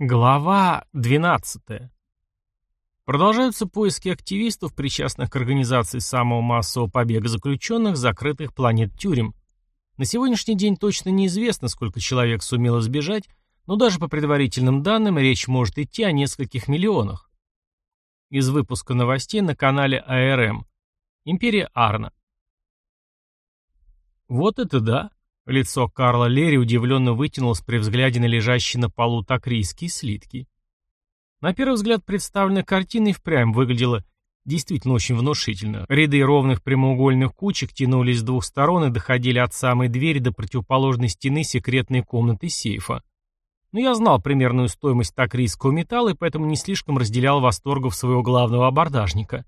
Глава 12. Продолжаются поиски активистов, причастных к организации самого массового побега заключенных закрытых планет тюрем. На сегодняшний день точно неизвестно, сколько человек сумело сбежать, но даже по предварительным данным речь может идти о нескольких миллионах. Из выпуска новостей на канале АРМ. Империя Арна. Вот это да! Лицо Карла Лерри удивленно вытянулось при взгляде на лежащие на полу такрийские слитки. На первый взгляд представленная картина и впрямь выглядела действительно очень внушительно. Ряды ровных прямоугольных кучек тянулись с двух сторон и доходили от самой двери до противоположной стены секретной комнаты сейфа. Но я знал примерную стоимость такрийского металла и поэтому не слишком разделял восторгов своего главного абордажника.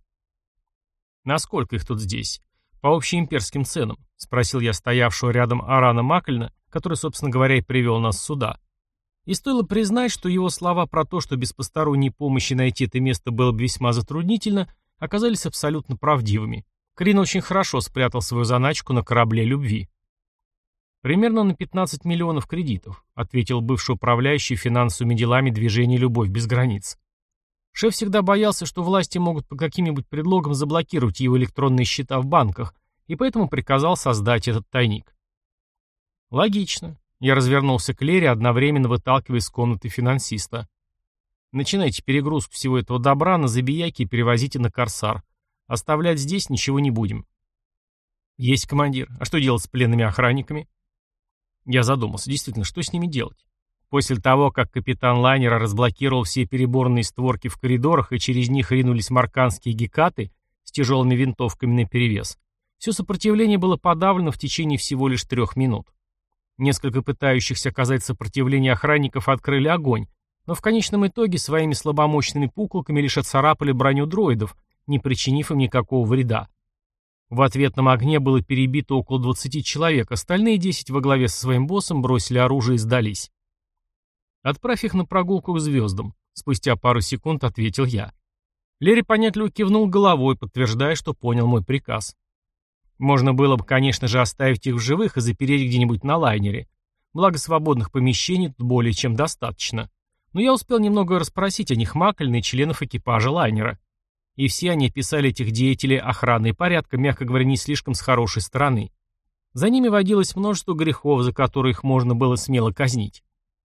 Насколько их тут здесь? «По общеимперским ценам?» — спросил я стоявшего рядом Арана Маклина, который, собственно говоря, и привел нас сюда. И стоило признать, что его слова про то, что без посторонней помощи найти это место было бы весьма затруднительно, оказались абсолютно правдивыми. Крин очень хорошо спрятал свою заначку на корабле любви. «Примерно на 15 миллионов кредитов», ответил бывший управляющий финансовыми делами движения «Любовь без границ». Шеф всегда боялся, что власти могут по каким-нибудь предлогам заблокировать его электронные счета в банках, и поэтому приказал создать этот тайник. Логично. Я развернулся к Лере, одновременно выталкивая из комнаты финансиста. Начинайте перегрузку всего этого добра на забияки и перевозите на Корсар. Оставлять здесь ничего не будем. Есть командир. А что делать с пленными охранниками? Я задумался. Действительно, что с ними делать? После того, как капитан лайнера разблокировал все переборные створки в коридорах и через них ринулись марканские гекаты с тяжелыми винтовками наперевес, все сопротивление было подавлено в течение всего лишь трех минут. Несколько пытающихся оказать сопротивление охранников открыли огонь, но в конечном итоге своими слабомощными пуколками лишь отцарапали броню дроидов, не причинив им никакого вреда. В ответном огне было перебито около 20 человек, остальные 10 во главе со своим боссом бросили оружие и сдались. «Отправь их на прогулку к звездам», — спустя пару секунд ответил я. Лерри понятливо кивнул головой, подтверждая, что понял мой приказ. Можно было бы, конечно же, оставить их в живых и запереть где-нибудь на лайнере. Благо свободных помещений тут более чем достаточно. Но я успел немного расспросить о них Маклина и членов экипажа лайнера. И все они писали этих деятелей охраны и порядка, мягко говоря, не слишком с хорошей стороны. За ними водилось множество грехов, за которые их можно было смело казнить.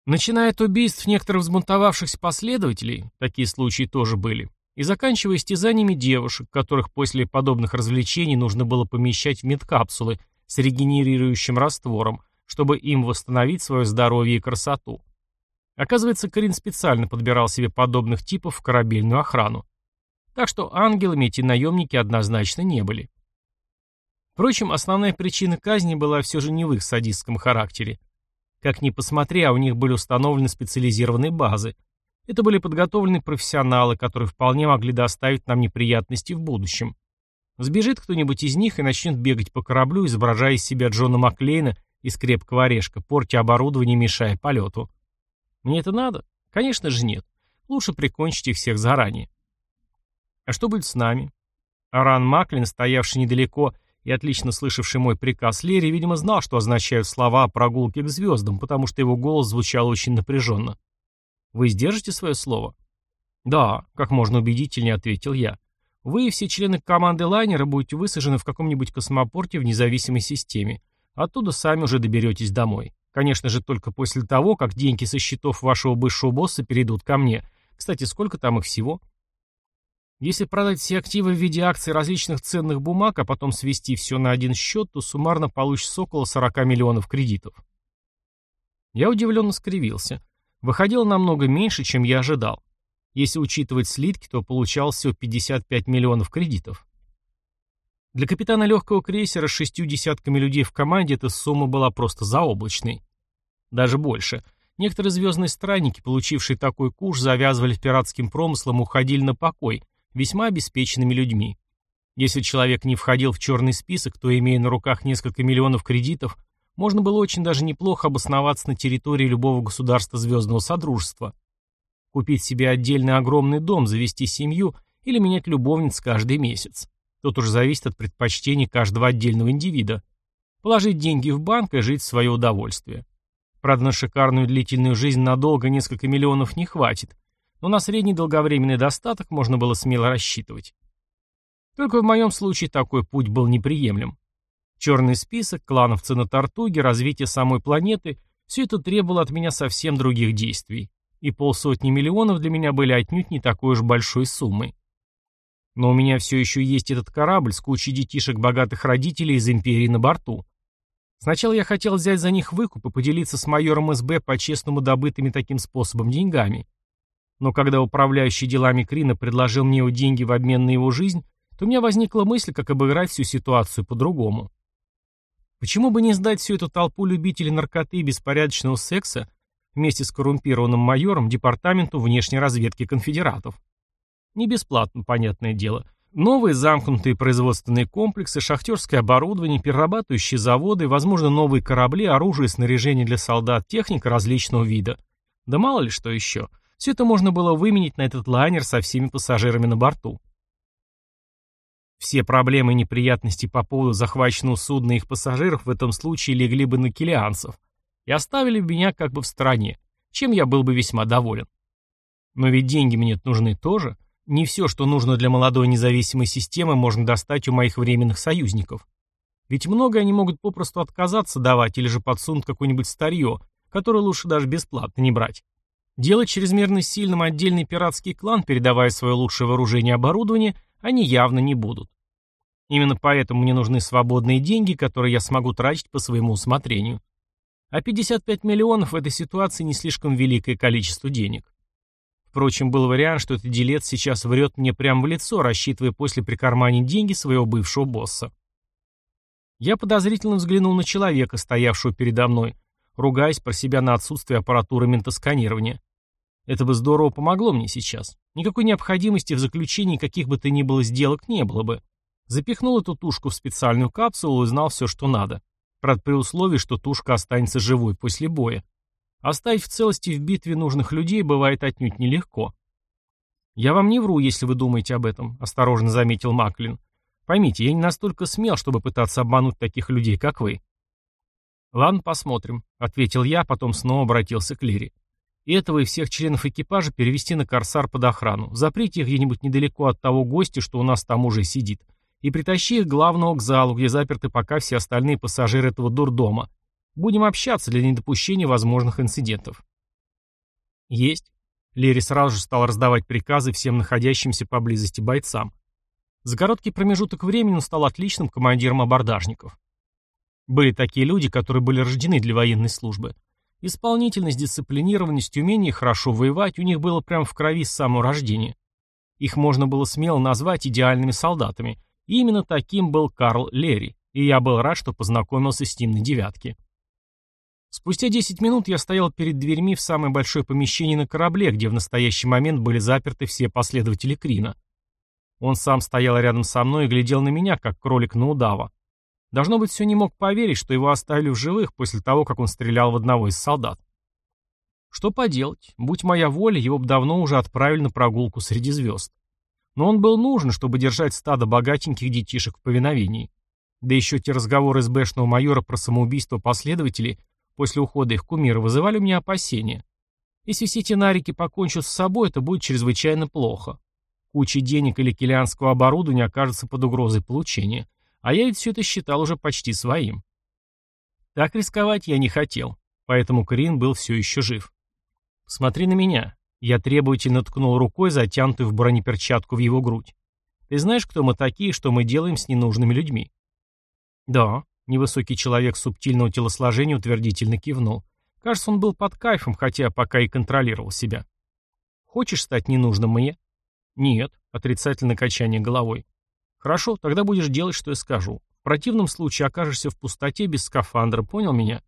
Начиная от убийств некоторых взбунтовавшихся последователей, такие случаи тоже были, и заканчивая истязаниями девушек, которых после подобных развлечений нужно было помещать в медкапсулы с регенерирующим раствором, чтобы им восстановить свое здоровье и красоту. Оказывается, Карин специально подбирал себе подобных типов в корабельную охрану. Так что ангелами эти наемники однозначно не были. Впрочем, основная причина казни была все же не в их садистском характере. Как ни посмотри, а у них были установлены специализированные базы. Это были подготовленные профессионалы, которые вполне могли доставить нам неприятности в будущем. Сбежит кто-нибудь из них и начнет бегать по кораблю, изображая из себя Джона Маклейна из крепкого орешка, портя оборудование, мешая полету. Мне это надо? Конечно же нет. Лучше прикончить их всех заранее. А что будет с нами? Аран Маклин, стоявший недалеко и отлично слышавший мой приказ Лерри, видимо, знал, что означают слова о прогулке к звездам, потому что его голос звучал очень напряженно. «Вы сдержите свое слово?» «Да», — как можно убедительнее ответил я. «Вы и все члены команды лайнера будете высажены в каком-нибудь космопорте в независимой системе. Оттуда сами уже доберетесь домой. Конечно же, только после того, как деньги со счетов вашего бывшего босса перейдут ко мне. Кстати, сколько там их всего?» Если продать все активы в виде акций различных ценных бумаг, а потом свести все на один счет, то суммарно получится около 40 миллионов кредитов. Я удивленно скривился. Выходило намного меньше, чем я ожидал. Если учитывать слитки, то получалось всего 55 миллионов кредитов. Для капитана легкого крейсера с шестью десятками людей в команде эта сумма была просто заоблачной. Даже больше. Некоторые звездные странники, получившие такой куш, завязывали пиратским промыслом уходили на покой, весьма обеспеченными людьми. Если человек не входил в черный список, то, имея на руках несколько миллионов кредитов, можно было очень даже неплохо обосноваться на территории любого государства Звездного Содружества. Купить себе отдельный огромный дом, завести семью или менять любовниц каждый месяц. Тут уже зависит от предпочтений каждого отдельного индивида. Положить деньги в банк и жить в свое удовольствие. Правда, на шикарную длительную жизнь надолго несколько миллионов не хватит, но на средний долговременный достаток можно было смело рассчитывать. Только в моем случае такой путь был неприемлем. Черный список, клановцы на Тартуге, развитие самой планеты – все это требовало от меня совсем других действий. И полсотни миллионов для меня были отнюдь не такой уж большой суммой. Но у меня все еще есть этот корабль с кучей детишек богатых родителей из Империи на борту. Сначала я хотел взять за них выкуп и поделиться с майором СБ по-честному добытыми таким способом деньгами. Но когда управляющий делами Крина предложил мне его деньги в обмен на его жизнь, то у меня возникла мысль, как обыграть всю ситуацию по-другому. Почему бы не сдать всю эту толпу любителей наркоты и беспорядочного секса вместе с коррумпированным майором Департаменту внешней разведки конфедератов? Не бесплатно, понятное дело. Новые замкнутые производственные комплексы, шахтерское оборудование, перерабатывающие заводы, возможно, новые корабли, оружие, снаряжение для солдат, техника различного вида. Да мало ли что еще. Все это можно было выменить на этот лайнер со всеми пассажирами на борту. Все проблемы и неприятности по поводу захваченного судна и их пассажиров в этом случае легли бы на килианцев и оставили меня как бы в стороне, чем я был бы весьма доволен. Но ведь деньги мне нужны тоже – не все, что нужно для молодой независимой системы, можно достать у моих временных союзников. Ведь многое они могут попросту отказаться давать или же подсунуть какое-нибудь старье, которое лучше даже бесплатно не брать. Делать чрезмерно сильным отдельный пиратский клан, передавая свое лучшее вооружение и оборудование, они явно не будут. Именно поэтому мне нужны свободные деньги, которые я смогу тратить по своему усмотрению. А 55 миллионов в этой ситуации не слишком великое количество денег. Впрочем, был вариант, что этот делец сейчас врет мне прямо в лицо, рассчитывая после прикарманить деньги своего бывшего босса. Я подозрительно взглянул на человека, стоявшего передо мной, ругаясь про себя на отсутствие аппаратуры ментосканирования. Это бы здорово помогло мне сейчас. Никакой необходимости в заключении каких бы то ни было сделок не было бы. Запихнул эту тушку в специальную капсулу и знал все, что надо. Правда, при условии, что тушка останется живой после боя. Оставить в целости в битве нужных людей бывает отнюдь нелегко. «Я вам не вру, если вы думаете об этом», — осторожно заметил Маклин. «Поймите, я не настолько смел, чтобы пытаться обмануть таких людей, как вы». «Ладно, посмотрим», — ответил я, потом снова обратился к Лире. «И этого и всех членов экипажа перевести на Корсар под охрану. Заприте их где-нибудь недалеко от того гостя, что у нас там уже сидит, и притащи их главного к залу, где заперты пока все остальные пассажиры этого дурдома. Будем общаться для недопущения возможных инцидентов. Есть. Лерри сразу же стал раздавать приказы всем находящимся поблизости бойцам. За короткий промежуток времени он стал отличным командиром абордажников. Были такие люди, которые были рождены для военной службы. Исполнительность, дисциплинированность, умение хорошо воевать у них было прямо в крови с самого рождения. Их можно было смело назвать идеальными солдатами. И именно таким был Карл Лерри, и я был рад, что познакомился с ним на девятке. Спустя 10 минут я стоял перед дверьми в самое большое помещение на корабле, где в настоящий момент были заперты все последователи Крина. Он сам стоял рядом со мной и глядел на меня, как кролик на удава. Должно быть, все не мог поверить, что его оставили в живых после того, как он стрелял в одного из солдат. Что поделать, будь моя воля, его бы давно уже отправили на прогулку среди звезд. Но он был нужен, чтобы держать стадо богатеньких детишек в повиновении. Да еще те разговоры СБшного майора про самоубийство последователей после ухода их кумира вызывали у меня опасения. Если все эти нарики покончат с собой, это будет чрезвычайно плохо. Куча денег или килианского оборудования окажется под угрозой получения. А я ведь все это считал уже почти своим. Так рисковать я не хотел, поэтому Крин был все еще жив. «Смотри на меня». Я требовательно ткнул рукой, затянутую в бронеперчатку в его грудь. «Ты знаешь, кто мы такие, что мы делаем с ненужными людьми?» «Да», Невысокий человек субтильного телосложения утвердительно кивнул. Кажется, он был под кайфом, хотя пока и контролировал себя. «Хочешь стать ненужным мне?» «Нет», — отрицательное качание головой. «Хорошо, тогда будешь делать, что я скажу. В противном случае окажешься в пустоте без скафандра, понял меня?»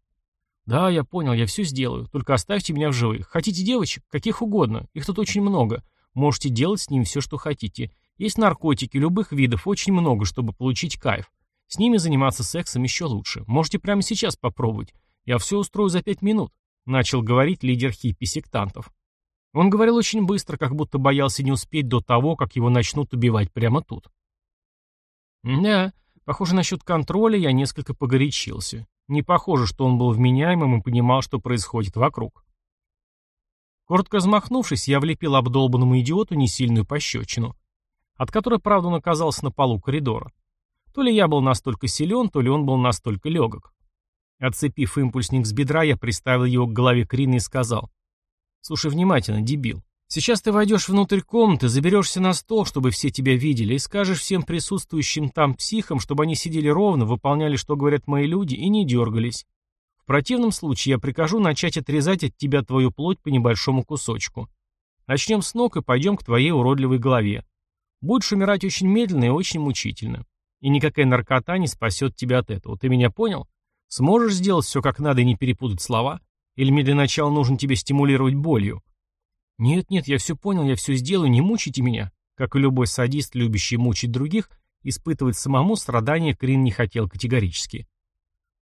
«Да, я понял, я все сделаю. Только оставьте меня в живых. Хотите девочек? Каких угодно. Их тут очень много. Можете делать с ними все, что хотите. Есть наркотики любых видов, очень много, чтобы получить кайф. С ними заниматься сексом еще лучше. Можете прямо сейчас попробовать. Я все устрою за пять минут», — начал говорить лидер хиппи-сектантов. Он говорил очень быстро, как будто боялся не успеть до того, как его начнут убивать прямо тут. Да, похоже, насчет контроля я несколько погорячился. Не похоже, что он был вменяемым и понимал, что происходит вокруг. Коротко размахнувшись, я влепил обдолбанному идиоту несильную пощечину, от которой, правда, он оказался на полу коридора. То ли я был настолько силен, то ли он был настолько легок. Отцепив импульсник с бедра, я приставил его к голове Крина и сказал. «Слушай внимательно, дебил. Сейчас ты войдешь внутрь комнаты, заберешься на стол, чтобы все тебя видели, и скажешь всем присутствующим там психам, чтобы они сидели ровно, выполняли, что говорят мои люди, и не дергались. В противном случае я прикажу начать отрезать от тебя твою плоть по небольшому кусочку. Начнем с ног и пойдем к твоей уродливой голове. Будешь умирать очень медленно и очень мучительно. И никакая наркота не спасет тебя от этого. Ты меня понял? Сможешь сделать все как надо и не перепутать слова? Или мне для начала нужно тебе стимулировать болью? «Нет-нет, я все понял, я все сделаю, не мучите меня». Как и любой садист, любящий мучить других, испытывать самому страдания Крин не хотел категорически.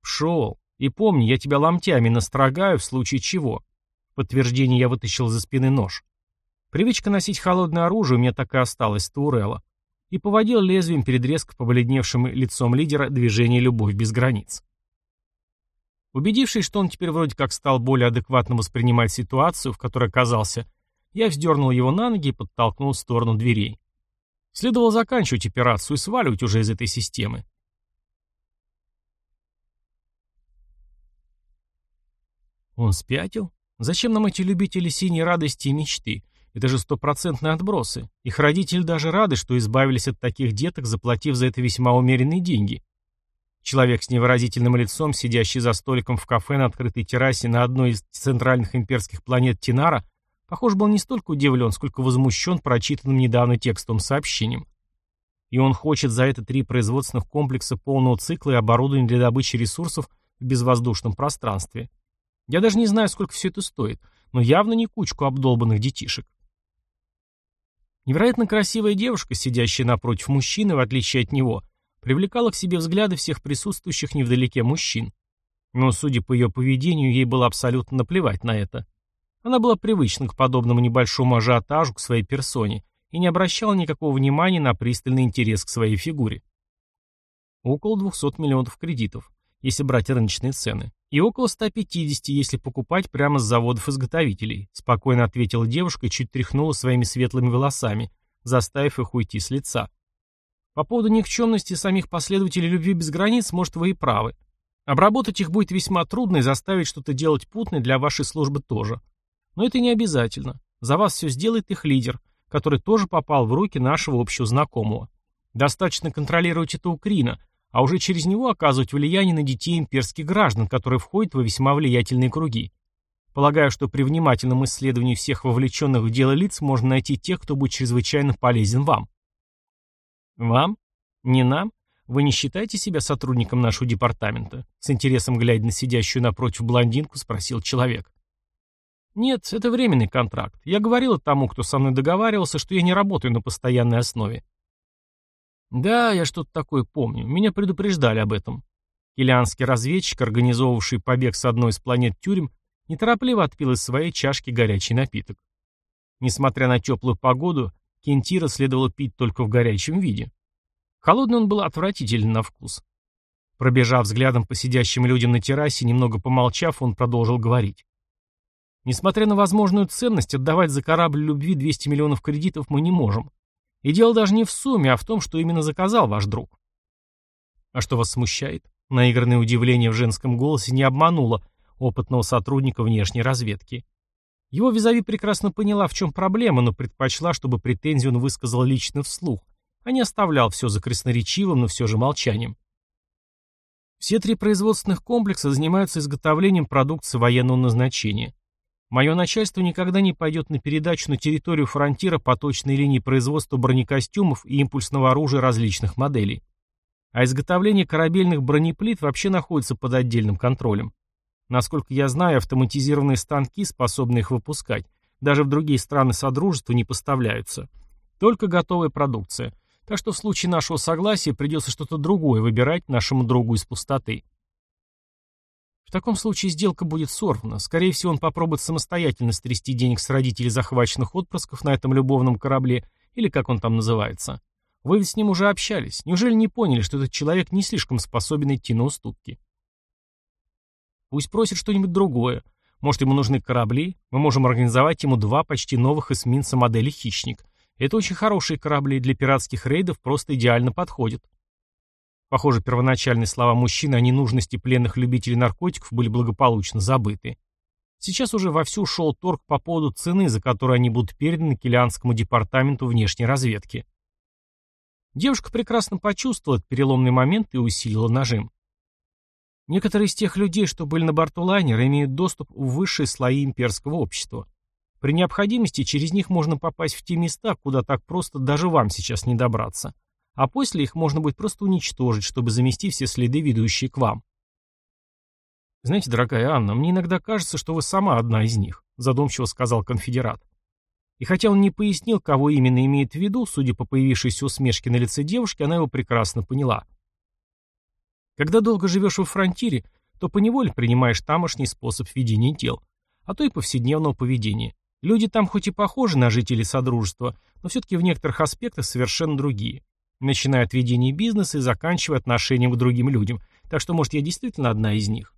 «Пшел. И помни, я тебя ломтями настрогаю, в случае чего». В подтверждение я вытащил за спины нож. Привычка носить холодное оружие у меня так и осталась с Турелла. И поводил лезвием перед резко побледневшим лицом лидера движение «Любовь без границ». Убедившись, что он теперь вроде как стал более адекватно воспринимать ситуацию, в которой оказался, я вздернул его на ноги и подтолкнул в сторону дверей. Следовало заканчивать операцию и сваливать уже из этой системы. Он спятил? Зачем нам эти любители синей радости и мечты? Это же стопроцентные отбросы. Их родители даже рады, что избавились от таких деток, заплатив за это весьма умеренные деньги. Человек с невыразительным лицом, сидящий за столиком в кафе на открытой террасе на одной из центральных имперских планет Тинара, Похоже, был не столько удивлен, сколько возмущен прочитанным недавно текстовым сообщением. И он хочет за это три производственных комплекса полного цикла и оборудование для добычи ресурсов в безвоздушном пространстве. Я даже не знаю, сколько все это стоит, но явно не кучку обдолбанных детишек. Невероятно красивая девушка, сидящая напротив мужчины, в отличие от него, привлекала к себе взгляды всех присутствующих невдалеке мужчин. Но, судя по ее поведению, ей было абсолютно наплевать на это. Она была привычна к подобному небольшому ажиотажу к своей персоне и не обращала никакого внимания на пристальный интерес к своей фигуре. Около 200 миллионов кредитов, если брать рыночные цены, и около 150, если покупать прямо с заводов-изготовителей, спокойно ответила девушка и чуть тряхнула своими светлыми волосами, заставив их уйти с лица. По поводу никчемности самих последователей любви без границ, может, вы и правы. Обработать их будет весьма трудно и заставить что-то делать путное для вашей службы тоже. Но это не обязательно. За вас все сделает их лидер, который тоже попал в руки нашего общего знакомого. Достаточно контролировать это у Крина, а уже через него оказывать влияние на детей имперских граждан, которые входят в весьма влиятельные круги. Полагаю, что при внимательном исследовании всех вовлеченных в дело лиц можно найти тех, кто будет чрезвычайно полезен вам. Вам? Не нам? Вы не считаете себя сотрудником нашего департамента? С интересом глядя на сидящую напротив блондинку, спросил человек. Нет, это временный контракт. Я говорил тому, кто со мной договаривался, что я не работаю на постоянной основе. Да, я что-то такое помню. Меня предупреждали об этом. Килианский разведчик, организовавший побег с одной из планет тюрем, неторопливо отпил из своей чашки горячий напиток. Несмотря на теплую погоду, кентира следовало пить только в горячем виде. Холодный он был отвратителен на вкус. Пробежав взглядом по сидящим людям на террасе, немного помолчав, он продолжил говорить. Несмотря на возможную ценность, отдавать за корабль любви 200 миллионов кредитов мы не можем. И дело даже не в сумме, а в том, что именно заказал ваш друг. А что вас смущает? Наигранное удивление в женском голосе не обмануло опытного сотрудника внешней разведки. Его визави прекрасно поняла, в чем проблема, но предпочла, чтобы претензию он высказал лично вслух, а не оставлял все за красноречивым, но все же молчанием. Все три производственных комплекса занимаются изготовлением продукции военного назначения. Мое начальство никогда не пойдет на передачу на территорию фронтира по точной линии производства бронекостюмов и импульсного оружия различных моделей. А изготовление корабельных бронеплит вообще находится под отдельным контролем. Насколько я знаю, автоматизированные станки, способные их выпускать, даже в другие страны Содружества не поставляются. Только готовая продукция. Так что в случае нашего согласия придется что-то другое выбирать нашему другу из пустоты. В таком случае сделка будет сорвана. Скорее всего, он попробует самостоятельно стрясти денег с родителей захваченных отпрысков на этом любовном корабле, или как он там называется. Вы ведь с ним уже общались. Неужели не поняли, что этот человек не слишком способен идти на уступки? Пусть просит что-нибудь другое. Может, ему нужны корабли? Мы можем организовать ему два почти новых эсминца модели «Хищник». Это очень хорошие корабли, для пиратских рейдов просто идеально подходят. Похоже, первоначальные слова мужчины о ненужности пленных любителей наркотиков были благополучно забыты. Сейчас уже вовсю шел торг по поводу цены, за которую они будут переданы Килианскому департаменту внешней разведки. Девушка прекрасно почувствовала этот переломный момент и усилила нажим. Некоторые из тех людей, что были на борту лайнера, имеют доступ в высшие слои имперского общества. При необходимости через них можно попасть в те места, куда так просто даже вам сейчас не добраться. А после их можно будет просто уничтожить, чтобы замести все следы, ведущие к вам. «Знаете, дорогая Анна, мне иногда кажется, что вы сама одна из них», задумчиво сказал конфедерат. И хотя он не пояснил, кого именно имеет в виду, судя по появившейся усмешке на лице девушки, она его прекрасно поняла. Когда долго живешь во фронтире, то поневоле принимаешь тамошний способ ведения дел, а то и повседневного поведения. Люди там хоть и похожи на жителей Содружества, но все-таки в некоторых аспектах совершенно другие. Начиная от ведения бизнеса и заканчивая отношением к другим людям. Так что, может, я действительно одна из них.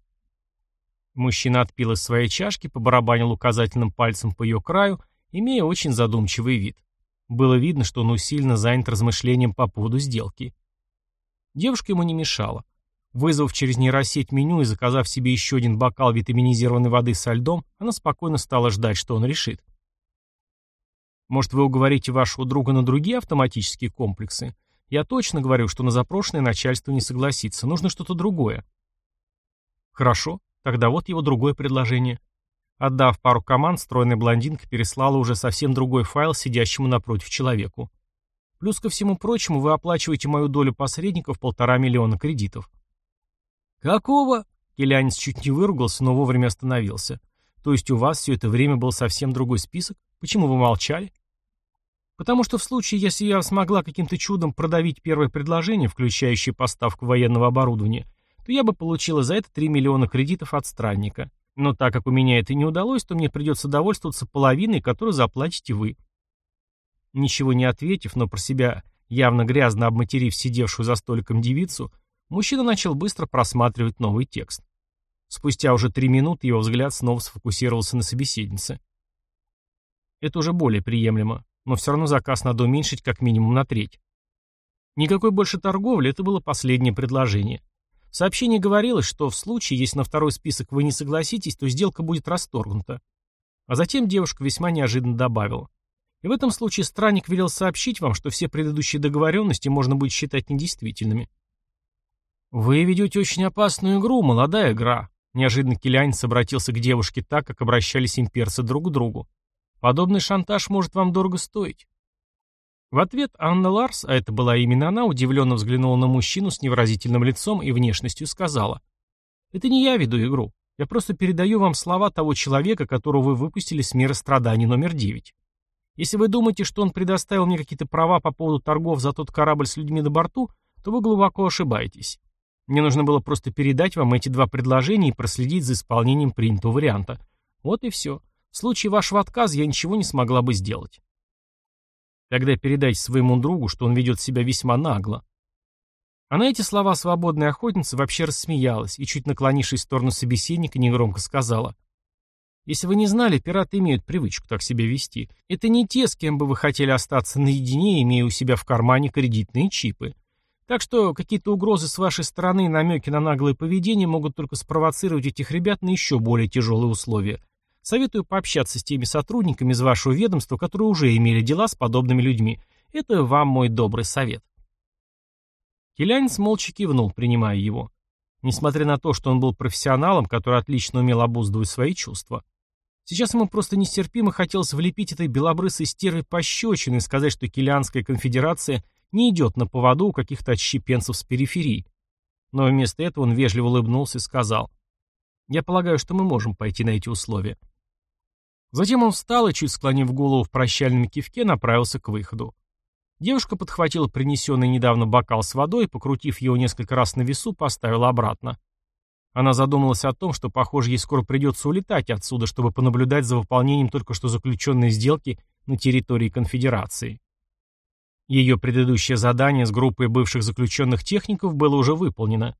Мужчина отпил из своей чашки, побарабанил указательным пальцем по ее краю, имея очень задумчивый вид. Было видно, что он усиленно занят размышлением по поводу сделки. Девушка ему не мешала. Вызвав через нейросеть меню и заказав себе еще один бокал витаминизированной воды со льдом, она спокойно стала ждать, что он решит. Может, вы уговорите вашего друга на другие автоматические комплексы? Я точно говорю, что на запрошенное начальство не согласится. Нужно что-то другое. Хорошо. Тогда вот его другое предложение. Отдав пару команд, стройная блондинка переслала уже совсем другой файл сидящему напротив человеку. Плюс ко всему прочему, вы оплачиваете мою долю посредников полтора миллиона кредитов. «Какого?» Келянец чуть не выругался, но вовремя остановился. «То есть у вас все это время был совсем другой список? Почему вы молчали?» «Потому что в случае, если я смогла каким-то чудом продавить первое предложение, включающее поставку военного оборудования, то я бы получила за это 3 миллиона кредитов от странника. Но так как у меня это не удалось, то мне придется довольствоваться половиной, которую заплатите вы. Ничего не ответив, но про себя явно грязно обматерив сидевшую за столиком девицу, мужчина начал быстро просматривать новый текст. Спустя уже три минуты его взгляд снова сфокусировался на собеседнице. Это уже более приемлемо, но все равно заказ надо уменьшить как минимум на треть. Никакой больше торговли, это было последнее предложение. В сообщении говорилось, что в случае, если на второй список вы не согласитесь, то сделка будет расторгнута. А затем девушка весьма неожиданно добавила. И в этом случае странник велел сообщить вам, что все предыдущие договоренности можно будет считать недействительными. «Вы ведете очень опасную игру, молодая игра», Неожиданно Келянец обратился к девушке так, как обращались имперцы друг к другу. «Подобный шантаж может вам дорого стоить». В ответ Анна Ларс, а это была именно она, удивленно взглянула на мужчину с невыразительным лицом и внешностью сказала. «Это не я веду игру. Я просто передаю вам слова того человека, которого вы выпустили с мира страданий номер девять. Если вы думаете, что он предоставил мне какие-то права по поводу торгов за тот корабль с людьми на борту, то вы глубоко ошибаетесь. Мне нужно было просто передать вам эти два предложения и проследить за исполнением принятого варианта. Вот и все. В случае вашего отказа я ничего не смогла бы сделать. Тогда передайте своему другу, что он ведет себя весьма нагло. А на эти слова свободная охотница вообще рассмеялась и, чуть наклонившись в сторону собеседника, негромко сказала. «Если вы не знали, пираты имеют привычку так себя вести. Это не те, с кем бы вы хотели остаться наедине, имея у себя в кармане кредитные чипы. Так что какие-то угрозы с вашей стороны и намеки на наглое поведение могут только спровоцировать этих ребят на еще более тяжелые условия, Советую пообщаться с теми сотрудниками из вашего ведомства, которые уже имели дела с подобными людьми. Это вам мой добрый совет. Келянец молча кивнул, принимая его. Несмотря на то, что он был профессионалом, который отлично умел обуздывать свои чувства. Сейчас ему просто нестерпимо хотелось влепить этой белобрысой стервой пощечины и сказать, что Килианская конфедерация не идет на поводу у каких-то отщепенцев с периферии. Но вместо этого он вежливо улыбнулся и сказал, «Я полагаю, что мы можем пойти на эти условия». Затем он встал и, чуть склонив голову в прощальном кивке, направился к выходу. Девушка подхватила принесенный недавно бокал с водой покрутив его несколько раз на весу, поставила обратно. Она задумалась о том, что, похоже, ей скоро придется улетать отсюда, чтобы понаблюдать за выполнением только что заключенной сделки на территории конфедерации. Ее предыдущее задание с группой бывших заключенных техников было уже выполнено.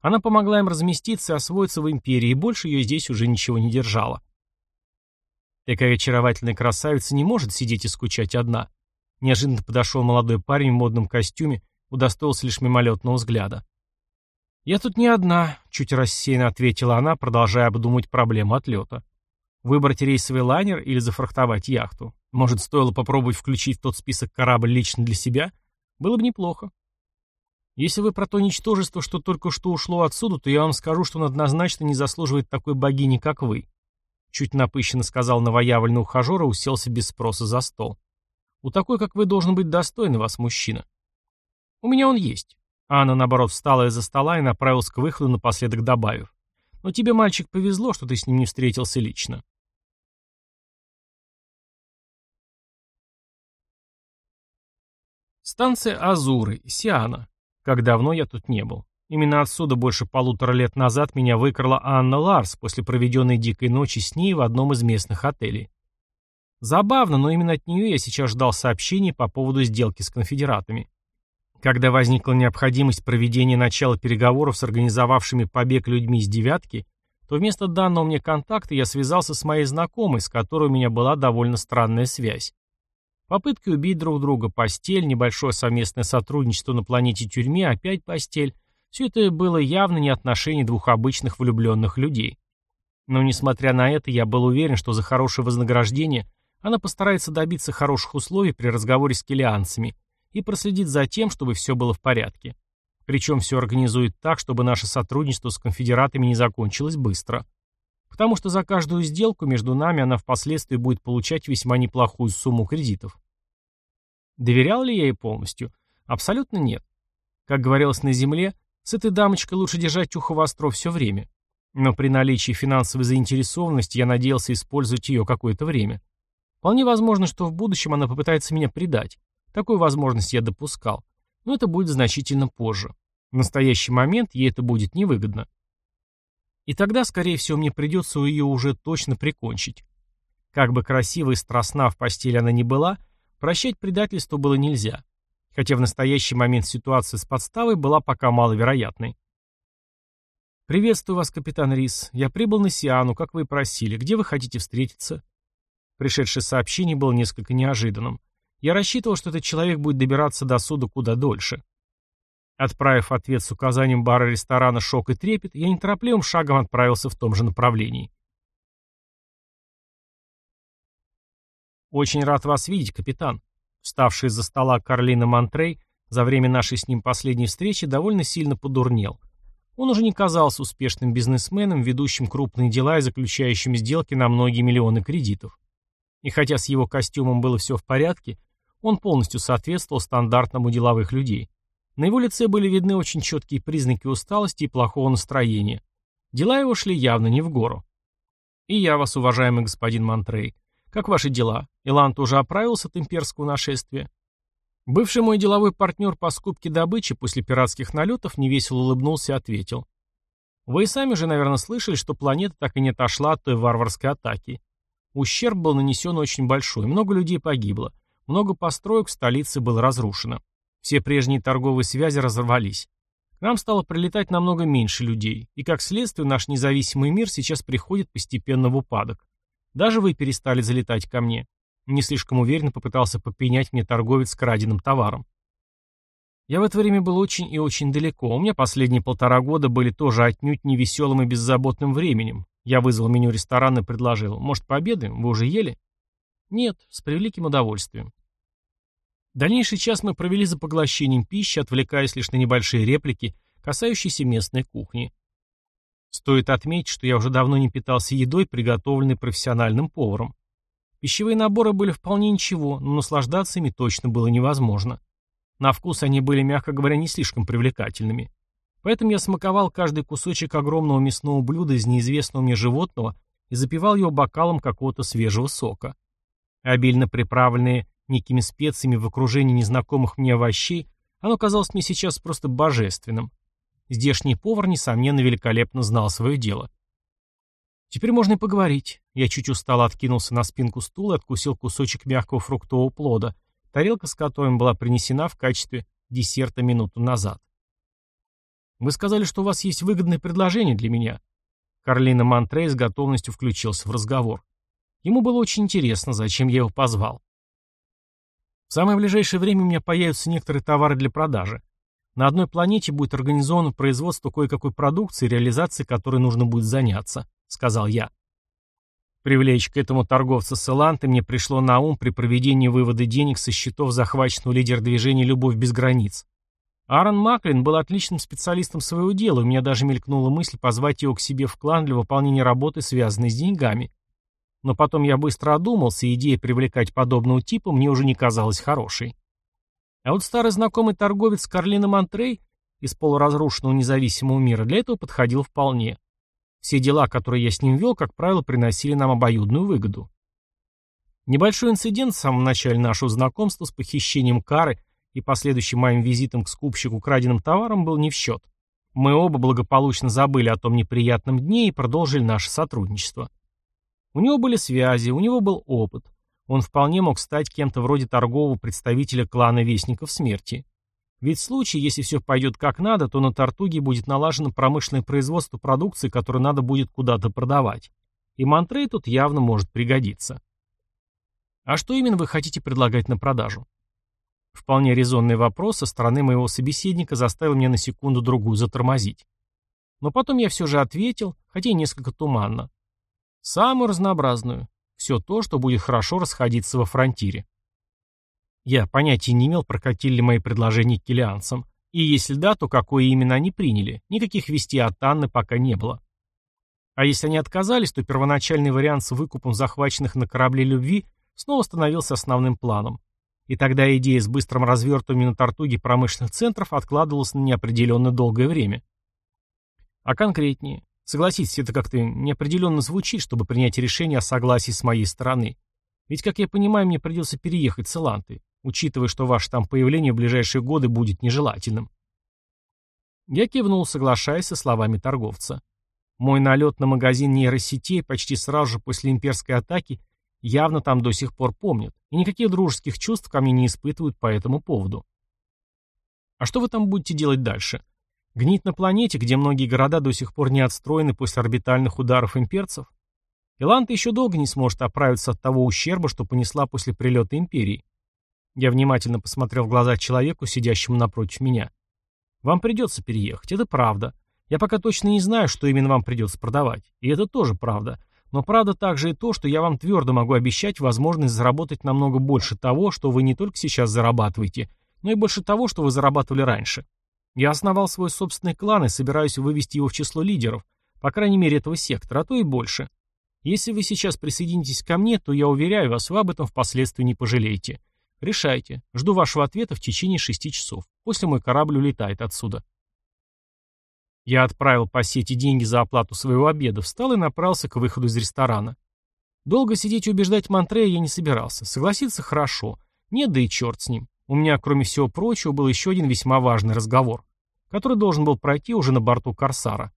Она помогла им разместиться и освоиться в империи, и больше ее здесь уже ничего не держало. Такая очаровательная красавица не может сидеть и скучать одна. Неожиданно подошел молодой парень в модном костюме, удостоился лишь мимолетного взгляда. «Я тут не одна», — чуть рассеянно ответила она, продолжая обдумать проблему отлета. Выбрать рейсовый лайнер или зафрахтовать яхту? Может, стоило попробовать включить в тот список корабль лично для себя? Было бы неплохо. Если вы про то ничтожество, что только что ушло отсюда, то я вам скажу, что он однозначно не заслуживает такой богини, как вы. Чуть напыщенно сказал новоявленный ухажер и уселся без спроса за стол. У такой, как вы, должен быть достойный вас мужчина. У меня он есть. Анна, наоборот, встала из-за стола и направилась к выходу, напоследок добавив. Но тебе, мальчик, повезло, что ты с ним не встретился лично. Станция Азуры, Сиана. Как давно я тут не был. Именно отсюда больше полутора лет назад меня выкрала Анна Ларс после проведенной дикой ночи с ней в одном из местных отелей. Забавно, но именно от нее я сейчас ждал сообщений по поводу сделки с конфедератами. Когда возникла необходимость проведения начала переговоров с организовавшими побег людьми из «девятки», то вместо данного мне контакта я связался с моей знакомой, с которой у меня была довольно странная связь. Попытки убить друг друга, постель, небольшое совместное сотрудничество на планете тюрьме, опять постель. Все это было явно не отношение двух обычных влюбленных людей. Но, несмотря на это, я был уверен, что за хорошее вознаграждение она постарается добиться хороших условий при разговоре с келианцами и проследит за тем, чтобы все было в порядке. Причем все организует так, чтобы наше сотрудничество с конфедератами не закончилось быстро. Потому что за каждую сделку между нами она впоследствии будет получать весьма неплохую сумму кредитов. Доверял ли я ей полностью? Абсолютно нет. Как говорилось на земле, с этой дамочкой лучше держать ухо востро все время. Но при наличии финансовой заинтересованности я надеялся использовать ее какое-то время. Вполне возможно, что в будущем она попытается меня предать. Такую возможность я допускал. Но это будет значительно позже. В настоящий момент ей это будет невыгодно. И тогда, скорее всего, мне придется ее уже точно прикончить. Как бы красиво и страстна в постели она ни была, прощать предательство было нельзя. Хотя в настоящий момент ситуация с подставой была пока маловероятной. «Приветствую вас, капитан Рис. Я прибыл на Сиану, как вы и просили. Где вы хотите встретиться?» Пришедшее сообщение было несколько неожиданным. Я рассчитывал, что этот человек будет добираться до суда куда дольше. Отправив ответ с указанием бара ресторана «Шок и трепет», я неторопливым шагом отправился в том же направлении. «Очень рад вас видеть, капитан». Вставший из-за стола Карлина Монтрей за время нашей с ним последней встречи довольно сильно подурнел. Он уже не казался успешным бизнесменом, ведущим крупные дела и заключающим сделки на многие миллионы кредитов. И хотя с его костюмом было все в порядке, он полностью соответствовал стандартам у деловых людей. На его лице были видны очень четкие признаки усталости и плохого настроения. Дела его шли явно не в гору. И я вас, уважаемый господин Монтрей. Как ваши дела? Иланд уже оправился от имперского нашествия? Бывший мой деловой партнер по скупке добычи после пиратских налетов невесело улыбнулся и ответил. Вы и сами же, наверное, слышали, что планета так и не отошла от той варварской атаки. Ущерб был нанесен очень большой, много людей погибло, много построек в столице было разрушено. Все прежние торговые связи разорвались. К нам стало прилетать намного меньше людей, и как следствие наш независимый мир сейчас приходит постепенно в упадок. Даже вы перестали залетать ко мне. Не слишком уверенно попытался попенять мне торговец с краденым товаром. Я в это время был очень и очень далеко. У меня последние полтора года были тоже отнюдь невеселым и беззаботным временем. Я вызвал меню ресторана и предложил. Может, пообедаем? Вы уже ели? Нет, с превеликим удовольствием. Дальнейший час мы провели за поглощением пищи, отвлекаясь лишь на небольшие реплики, касающиеся местной кухни. Стоит отметить, что я уже давно не питался едой, приготовленной профессиональным поваром. Пищевые наборы были вполне ничего, но наслаждаться ими точно было невозможно. На вкус они были, мягко говоря, не слишком привлекательными. Поэтому я смаковал каждый кусочек огромного мясного блюда из неизвестного мне животного и запивал его бокалом какого-то свежего сока. Обильно приправленные некими специями в окружении незнакомых мне овощей, оно казалось мне сейчас просто божественным. Здешний повар, несомненно, великолепно знал свое дело. Теперь можно и поговорить. Я чуть устало откинулся на спинку стула и откусил кусочек мягкого фруктового плода, тарелка с которым была принесена в качестве десерта минуту назад. Вы сказали, что у вас есть выгодное предложение для меня. Карлина Монтрей с готовностью включился в разговор. Ему было очень интересно, зачем я его позвал. В самое ближайшее время у меня появятся некоторые товары для продажи. На одной планете будет организовано производство кое-какой продукции, реализацией которой нужно будет заняться, сказал я. Привлечь к этому торговца с Элантой мне пришло на ум при проведении вывода денег со счетов захваченного лидера движения «Любовь без границ». Аарон Маклин был отличным специалистом своего дела, у меня даже мелькнула мысль позвать его к себе в клан для выполнения работы, связанной с деньгами. Но потом я быстро одумался, и идея привлекать подобного типа мне уже не казалась хорошей. А вот старый знакомый торговец Карлина Монтрей из полуразрушенного независимого мира для этого подходил вполне. Все дела, которые я с ним вел, как правило, приносили нам обоюдную выгоду. Небольшой инцидент в самом начале нашего знакомства с похищением Кары и последующим моим визитом к скупщику краденым товаром был не в счет. Мы оба благополучно забыли о том неприятном дне и продолжили наше сотрудничество. У него были связи, у него был опыт. Он вполне мог стать кем-то вроде торгового представителя клана Вестников Смерти. Ведь в случае, если все пойдет как надо, то на Тартуге будет налажено промышленное производство продукции, которую надо будет куда-то продавать. И Монтрей тут явно может пригодиться. А что именно вы хотите предлагать на продажу? Вполне резонный вопрос со стороны моего собеседника заставил меня на секунду-другую затормозить. Но потом я все же ответил, хотя и несколько туманно. Самую разнообразную. Все то, что будет хорошо расходиться во фронтире. Я понятия не имел, прокатили ли мои предложения к килианцам. И если да, то какое именно они приняли. Никаких вестей от Анны пока не было. А если они отказались, то первоначальный вариант с выкупом захваченных на корабле любви снова становился основным планом. И тогда идея с быстрым развертыванием на Тартуге промышленных центров откладывалась на неопределенно долгое время. А конкретнее, Согласитесь, это как-то неопределенно звучит, чтобы принять решение о согласии с моей стороны. Ведь, как я понимаю, мне придется переехать с Эланты, учитывая, что ваше там появление в ближайшие годы будет нежелательным. Я кивнул, соглашаясь со словами торговца. Мой налет на магазин нейросетей почти сразу же после имперской атаки явно там до сих пор помнят, и никаких дружеских чувств ко мне не испытывают по этому поводу. А что вы там будете делать дальше? Гнить на планете, где многие города до сих пор не отстроены после орбитальных ударов имперцев? Иланта еще долго не сможет оправиться от того ущерба, что понесла после прилета Империи. Я внимательно посмотрел в глаза человеку, сидящему напротив меня. Вам придется переехать, это правда. Я пока точно не знаю, что именно вам придется продавать. И это тоже правда. Но правда также и то, что я вам твердо могу обещать возможность заработать намного больше того, что вы не только сейчас зарабатываете, но и больше того, что вы зарабатывали раньше. Я основал свой собственный клан и собираюсь вывести его в число лидеров, по крайней мере этого сектора, а то и больше. Если вы сейчас присоединитесь ко мне, то я уверяю вас, вы об этом впоследствии не пожалеете. Решайте. Жду вашего ответа в течение шести часов. После мой корабль улетает отсюда. Я отправил по сети деньги за оплату своего обеда, встал и направился к выходу из ресторана. Долго сидеть и убеждать Монтрея я не собирался. Согласиться хорошо. Нет, да и черт с ним. У меня, кроме всего прочего, был еще один весьма важный разговор который должен был пройти уже на борту «Корсара».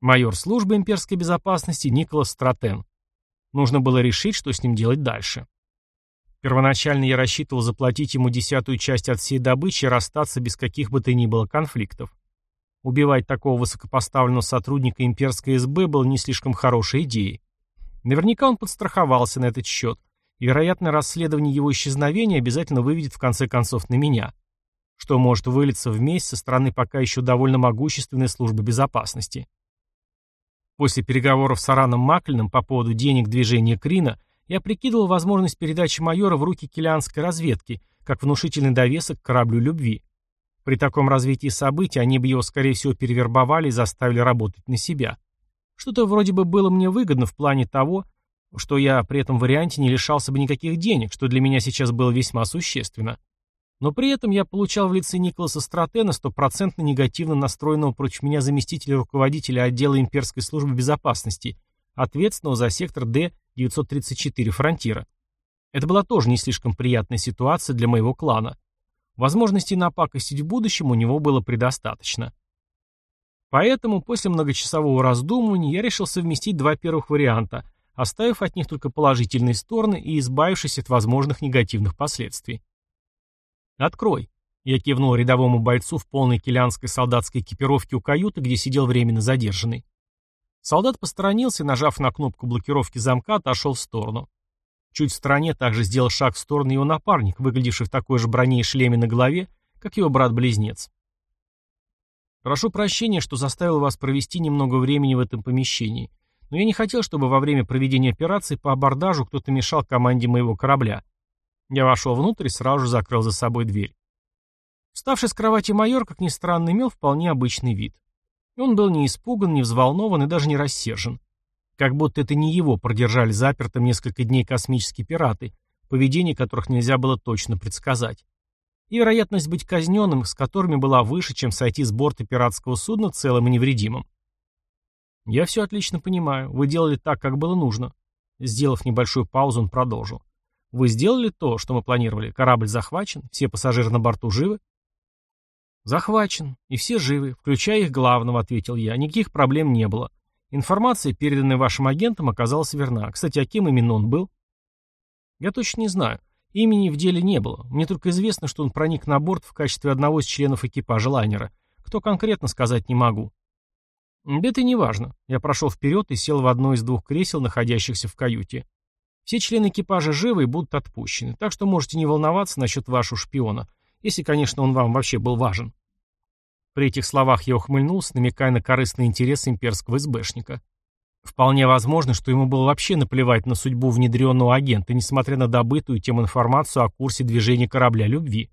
Майор службы имперской безопасности Николас Стратен. Нужно было решить, что с ним делать дальше. Первоначально я рассчитывал заплатить ему десятую часть от всей добычи и расстаться без каких бы то ни было конфликтов. Убивать такого высокопоставленного сотрудника имперской СБ было не слишком хорошей идеей. Наверняка он подстраховался на этот счет, и вероятное расследование его исчезновения обязательно выведет в конце концов на меня что может вылиться в месть со стороны пока еще довольно могущественной службы безопасности. После переговоров с Араном Маклиным по поводу денег движения Крина я прикидывал возможность передачи майора в руки килианской разведки, как внушительный довесок к кораблю любви. При таком развитии событий они бы его, скорее всего, перевербовали и заставили работать на себя. Что-то вроде бы было мне выгодно в плане того, что я при этом варианте не лишался бы никаких денег, что для меня сейчас было весьма существенно. Но при этом я получал в лице Николаса Стратена стопроцентно негативно настроенного против меня заместителя руководителя отдела имперской службы безопасности, ответственного за сектор Д-934 «Фронтира». Это была тоже не слишком приятная ситуация для моего клана. Возможностей напакостить в будущем у него было предостаточно. Поэтому после многочасового раздумывания я решил совместить два первых варианта, оставив от них только положительные стороны и избавившись от возможных негативных последствий. Открой. Я кивнул рядовому бойцу в полной килианской солдатской экипировке у каюты, где сидел временно задержанный. Солдат посторонился нажав на кнопку блокировки замка, отошел в сторону. Чуть в стороне также сделал шаг в сторону его напарник, выглядевший в такой же броне и шлеме на голове, как его брат-близнец. «Прошу прощения, что заставил вас провести немного времени в этом помещении, но я не хотел, чтобы во время проведения операции по абордажу кто-то мешал команде моего корабля». Я вошел внутрь и сразу же закрыл за собой дверь. Вставший с кровати майор, как ни странно, имел вполне обычный вид. Он был не испуган, не взволнован и даже не рассержен. Как будто это не его продержали запертым несколько дней космические пираты, поведение которых нельзя было точно предсказать. И вероятность быть казненным, с которыми была выше, чем сойти с борта пиратского судна целым и невредимым. «Я все отлично понимаю. Вы делали так, как было нужно». Сделав небольшую паузу, он продолжил. «Вы сделали то, что мы планировали? Корабль захвачен? Все пассажиры на борту живы?» «Захвачен. И все живы, включая их главного», — ответил я. «Никаких проблем не было. Информация, переданная вашим агентам, оказалась верна. Кстати, а кем именно он был?» «Я точно не знаю. Имени в деле не было. Мне только известно, что он проник на борт в качестве одного из членов экипажа лайнера. Кто конкретно, сказать не могу». «Да это не важно. Я прошел вперед и сел в одно из двух кресел, находящихся в каюте. Все члены экипажа живы и будут отпущены, так что можете не волноваться насчет вашего шпиона, если, конечно, он вам вообще был важен». При этих словах я ухмыльнулся, намекая на корыстный интерес имперского СБшника. Вполне возможно, что ему было вообще наплевать на судьбу внедренного агента, несмотря на добытую тем информацию о курсе движения корабля любви.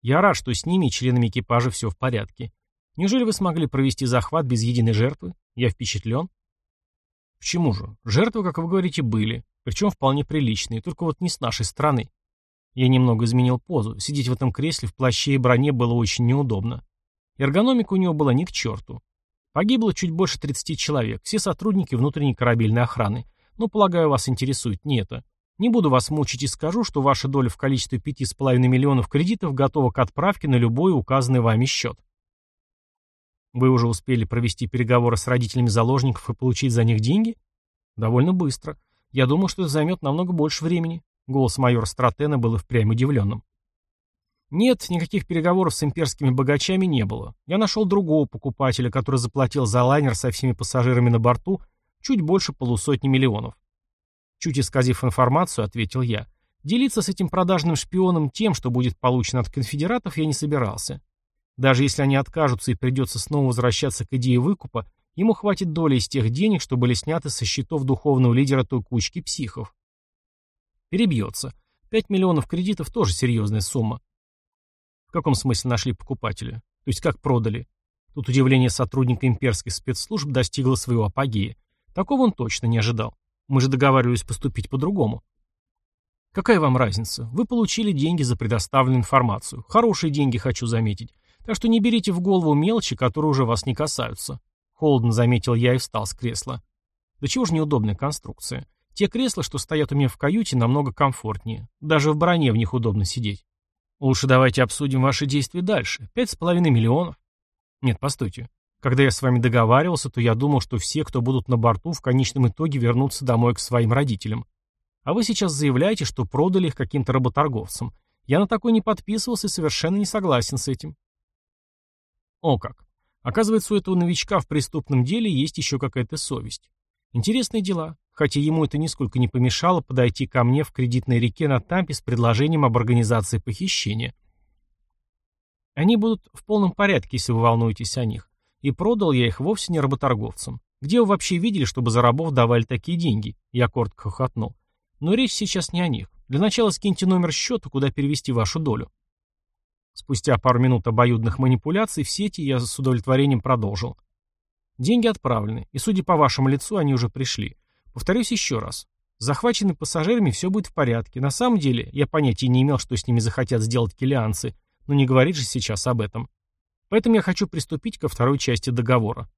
Я рад, что с ними и членами экипажа все в порядке. Неужели вы смогли провести захват без единой жертвы? Я впечатлен. Почему же? Жертвы, как вы говорите, были. Причем вполне приличные, только вот не с нашей стороны. Я немного изменил позу. Сидеть в этом кресле в плаще и броне было очень неудобно. Эргономика у него была ни к черту. Погибло чуть больше 30 человек, все сотрудники внутренней корабельной охраны. Но, полагаю, вас интересует не это. Не буду вас мучить и скажу, что ваша доля в количестве 5,5 миллионов кредитов готова к отправке на любой указанный вами счет. Вы уже успели провести переговоры с родителями заложников и получить за них деньги? Довольно быстро. Я думал, что это займет намного больше времени. Голос майора Стратена был и впрямь удивленным. Нет, никаких переговоров с имперскими богачами не было. Я нашел другого покупателя, который заплатил за лайнер со всеми пассажирами на борту чуть больше полусотни миллионов. Чуть исказив информацию, ответил я. Делиться с этим продажным шпионом тем, что будет получено от конфедератов, я не собирался. Даже если они откажутся и придется снова возвращаться к идее выкупа, ему хватит доли из тех денег, что были сняты со счетов духовного лидера той кучки психов. Перебьется. Пять миллионов кредитов тоже серьезная сумма. В каком смысле нашли покупателя? То есть как продали? Тут удивление сотрудника имперских спецслужб достигло своего апогея. Такого он точно не ожидал. Мы же договаривались поступить по-другому. Какая вам разница? Вы получили деньги за предоставленную информацию. Хорошие деньги, хочу заметить. Так что не берите в голову мелочи, которые уже вас не касаются. Холодно заметил я и встал с кресла. Да чего же неудобная конструкция. Те кресла, что стоят у меня в каюте, намного комфортнее. Даже в броне в них удобно сидеть. Лучше давайте обсудим ваши действия дальше. Пять с половиной миллионов. Нет, постойте. Когда я с вами договаривался, то я думал, что все, кто будут на борту, в конечном итоге вернутся домой к своим родителям. А вы сейчас заявляете, что продали их каким-то работорговцам. Я на такой не подписывался и совершенно не согласен с этим. О как. Оказывается, у этого новичка в преступном деле есть еще какая-то совесть. Интересные дела хотя ему это нисколько не помешало подойти ко мне в кредитной реке на Тампе с предложением об организации похищения. Они будут в полном порядке, если вы волнуетесь о них. И продал я их вовсе не работорговцам. Где вы вообще видели, чтобы за рабов давали такие деньги? Я коротко хохотнул. Но речь сейчас не о них. Для начала скиньте номер счета, куда перевести вашу долю. Спустя пару минут обоюдных манипуляций в сети я с удовлетворением продолжил. Деньги отправлены, и, судя по вашему лицу, они уже пришли. Повторюсь еще раз. С захваченными пассажирами все будет в порядке. На самом деле, я понятия не имел, что с ними захотят сделать келианцы, но не говорить же сейчас об этом. Поэтому я хочу приступить ко второй части договора.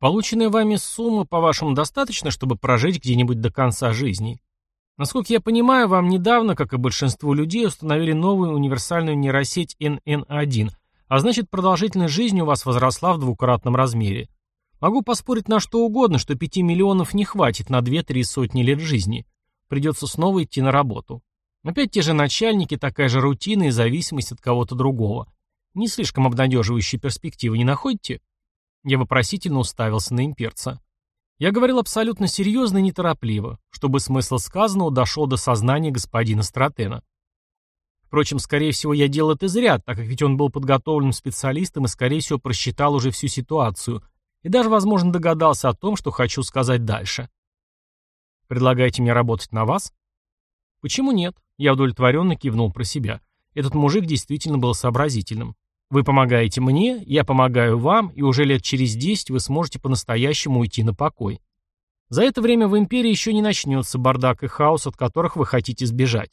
Полученная вами сумма, по-вашему, достаточно, чтобы прожить где-нибудь до конца жизни? Насколько я понимаю, вам недавно, как и большинству людей, установили новую универсальную нейросеть NN1, а значит, продолжительность жизни у вас возросла в двукратном размере. Могу поспорить на что угодно, что пяти миллионов не хватит на две-три сотни лет жизни. Придется снова идти на работу. Опять те же начальники, такая же рутина и зависимость от кого-то другого. Не слишком обнадеживающие перспективы, не находите? Я вопросительно уставился на имперца. Я говорил абсолютно серьезно и неторопливо, чтобы смысл сказанного дошел до сознания господина Стратена. Впрочем, скорее всего, я делал это зря, так как ведь он был подготовленным специалистом и, скорее всего, просчитал уже всю ситуацию и даже, возможно, догадался о том, что хочу сказать дальше. Предлагаете мне работать на вас? Почему нет? Я удовлетворенно кивнул про себя. Этот мужик действительно был сообразительным. Вы помогаете мне, я помогаю вам, и уже лет через десять вы сможете по-настоящему уйти на покой. За это время в империи еще не начнется бардак и хаос, от которых вы хотите сбежать.